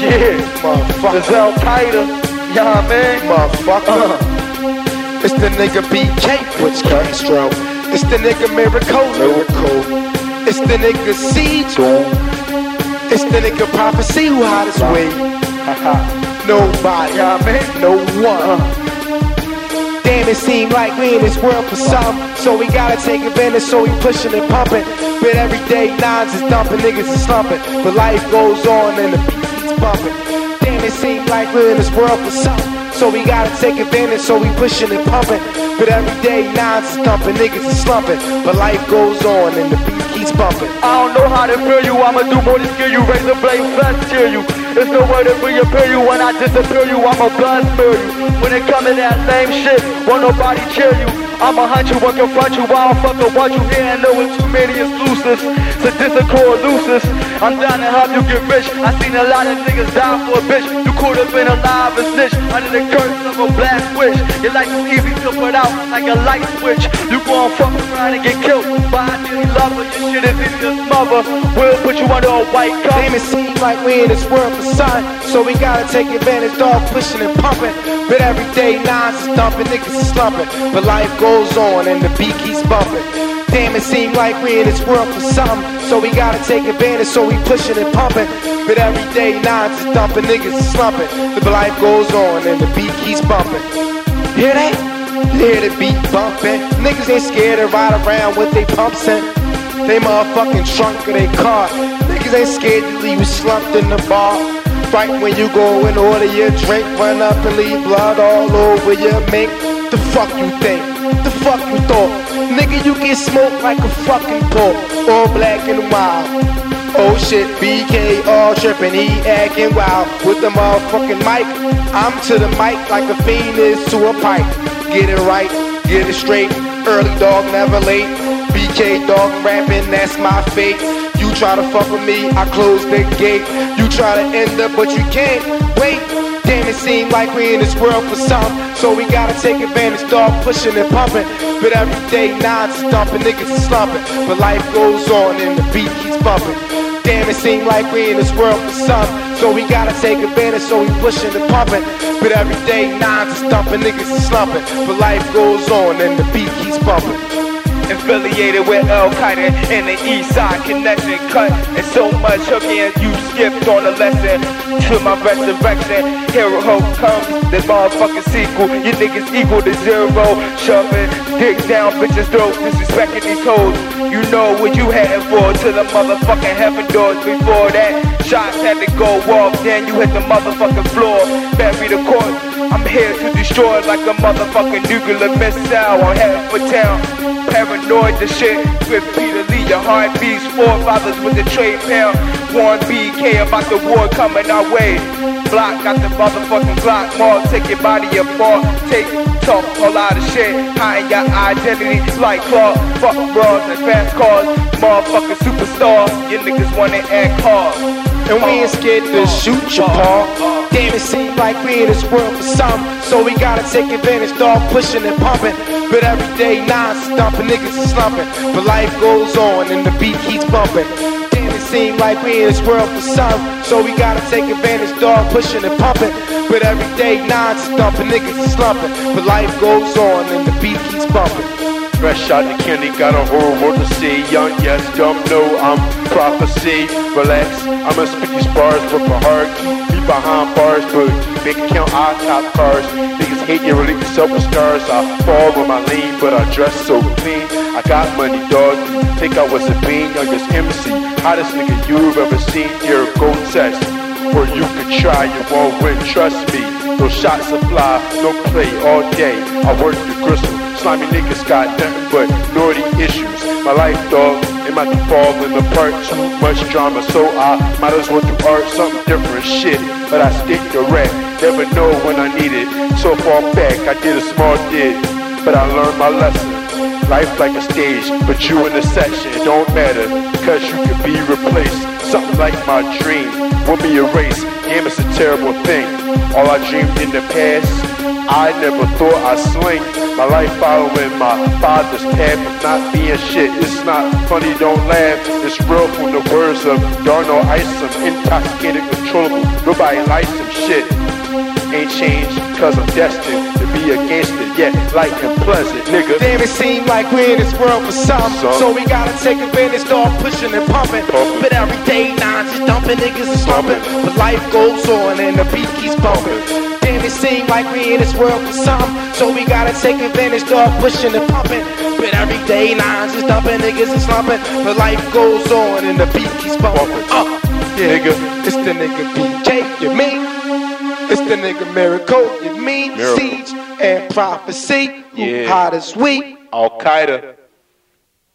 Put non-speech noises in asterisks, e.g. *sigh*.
Yeah, Motherfucker. it's Al Qaeda. Yeah, man. Motherfucker. Uh, It's the nigga BK, Butch Castro. It's the nigga Miracle, Miracle. It's the nigga C, It's the nigga Prophecy who hottest way. *laughs* Nobody, yeah, man. no one. Damn, it seem like we in this world for some. So we gotta take advantage, so we pushing and pumping. But every day, nines is dumping, niggas is slumping. But life goes on and the bumping. Damn, it seem like we're in this world for some. So we gotta take advantage, so we pushing and pumping. But every day, nines is dumping, niggas is slumping. But life goes on and the beat keeps bumping. I don't know how to feel you. I'ma do more than kill you. Razor blade flesh tear you. There's no way to reappear you when I disappear you. I'ma blood spill you. When it come to that same shit, won't nobody cheer you. I'ma hunt you and confront you. I don't fucking want you here and know it's too many exclusives. Sadistical elusives. I'm down to help you get rich. I seen a lot of niggas die for a bitch. You could have been alive and snitch under the curse of a black witch. Your life is easy to put out like a light switch. You gon' fuck around and get killed by a silly lover. Your shit is easy to smother. We'll put you under a white cover. Damn, it seems like we in this world for sun. So we gotta take advantage, dog pushing and pumping. But every day, nines is dumping, niggas is slumping. But life goes on and the beat keeps bumping. Damn, it seems like we in this world for something. So we gotta take advantage, so we pushing and pumping. But every day, nines is dumping, niggas is slumping. But life goes on and the beat keeps bumping. Hear that? Hear the beat bumping. Niggas ain't scared to ride around with they pumps in. They motherfucking trunk of they car. Niggas ain't scared to leave you slumped in the bar. Right when you go and order your drink, run up and leave blood all over your mink. The fuck you think? The fuck you thought? Nigga, you get smoked like a fucking pork. All black and wild. Oh shit, BK all trippin', he acting wild with the motherfucking mic. I'm to the mic like a fiend is to a pipe. Get it right, get it straight. Early dog, never late. BK dog rapping, that's my fate. You try to fuck with me, I close the gate. You try to end up, but you can't. Wait, seem like we in this world for some. So we gotta take advantage, dog, pushing and pumping. But every day, nines is dumping, niggas is slumping. But life goes on and the beat keeps bumping. Damn, it seem like we in this world for some. So we gotta take advantage, so we pushing and pumping. But every day, nines is dumping, niggas is slumping. But life goes on and the beat keeps bumping. Affiliated with Al Qaeda and the East Side connection cut. And so much hooking, you skipped on the lesson to my resurrection. Hero comes this motherfucking sequel. You niggas equal to zero. Shoving dick down bitches' throats, disrespecting these hoes. You know what you heading for to the motherfucking heaven doors. Before that, shots had to go off. Then you hit the motherfucking floor. Bury the corpse. I'm here to destroy like a motherfucking nuclear missile. I'm heading for town. Paranoid the shit repeatedly. Your heart beats. Forefathers with the trade pound. One BK about the war coming our way. Block got the motherfucking Glock. More take your body apart. Take talk a lot of shit. Hiding your identity like Claw. Fuck bras and fast cars. Motherfucking superstar. You niggas wanna act hard. And we ain't scared to shoot your paw. Damn, like we in this world for some. So we gotta take advantage, dog, pushing and pumping. But every day, dumping, niggas is slumping. But life goes on and the beat keeps bumping. Damn, it seem like we in this world for some. So we gotta take advantage, dog, pushing and pumping. But every day, dumping, niggas is slumping. But life goes on and the beat keeps bumping. Fresh out the candy, got a whole world to see. Young, yes, dumb, no, I'm prophecy. Relax, I'ma spit these bars with my heart. Be behind bars, but make count I top cars. Niggas hate yourself with scars. I fall with my lean, but I dress so clean. I got money, dog. Take out what's a bean, youngest MC. Hottest nigga you've ever seen. You're test. Or you could try, you won't win, trust me. Those shots fly, no play all day. I work the gristle. Slimy niggas got nothing but naughty issues. My life, dog, it might be falling apart. Too much drama, so I might as well do art, something different shit. But I stick to rap, never know when I need it. So far back, I did a small did, but I learned my lesson. Life like a stage, but you in the section, it don't matter, cause you can be replaced. Something like my dream will be erased. Damn, it's a terrible thing. All I dreamed in the past, I never thought I'd sling. My life following my father's path of not being shit. It's not funny, don't laugh. It's real from the words of Darnell Isom. Intoxicated, controllable, Nobody likes some shit. Ain't changed cause I'm destined to be a gangster, yet light and pleasant, nigga. Damn, it seem like we're in this world for some. Some. So we gotta take advantage, start pushing and pumping. Pumping. But every day, nines is dumping, niggas is slumping. But life goes on and the beat keeps bumping. Damn, it seem like we're in this world for some. So we gotta take advantage, start pushing and pumping. But every day, nines is dumping, niggas is slumping. But life goes on and the beat keeps bumping. Uh, yeah, Nigga. It's the nigga BJ, you mean? It's the nigga Miracle, you mean? Miracle. Siege and Prophecy, who Yeah. hot as we. Elkydda.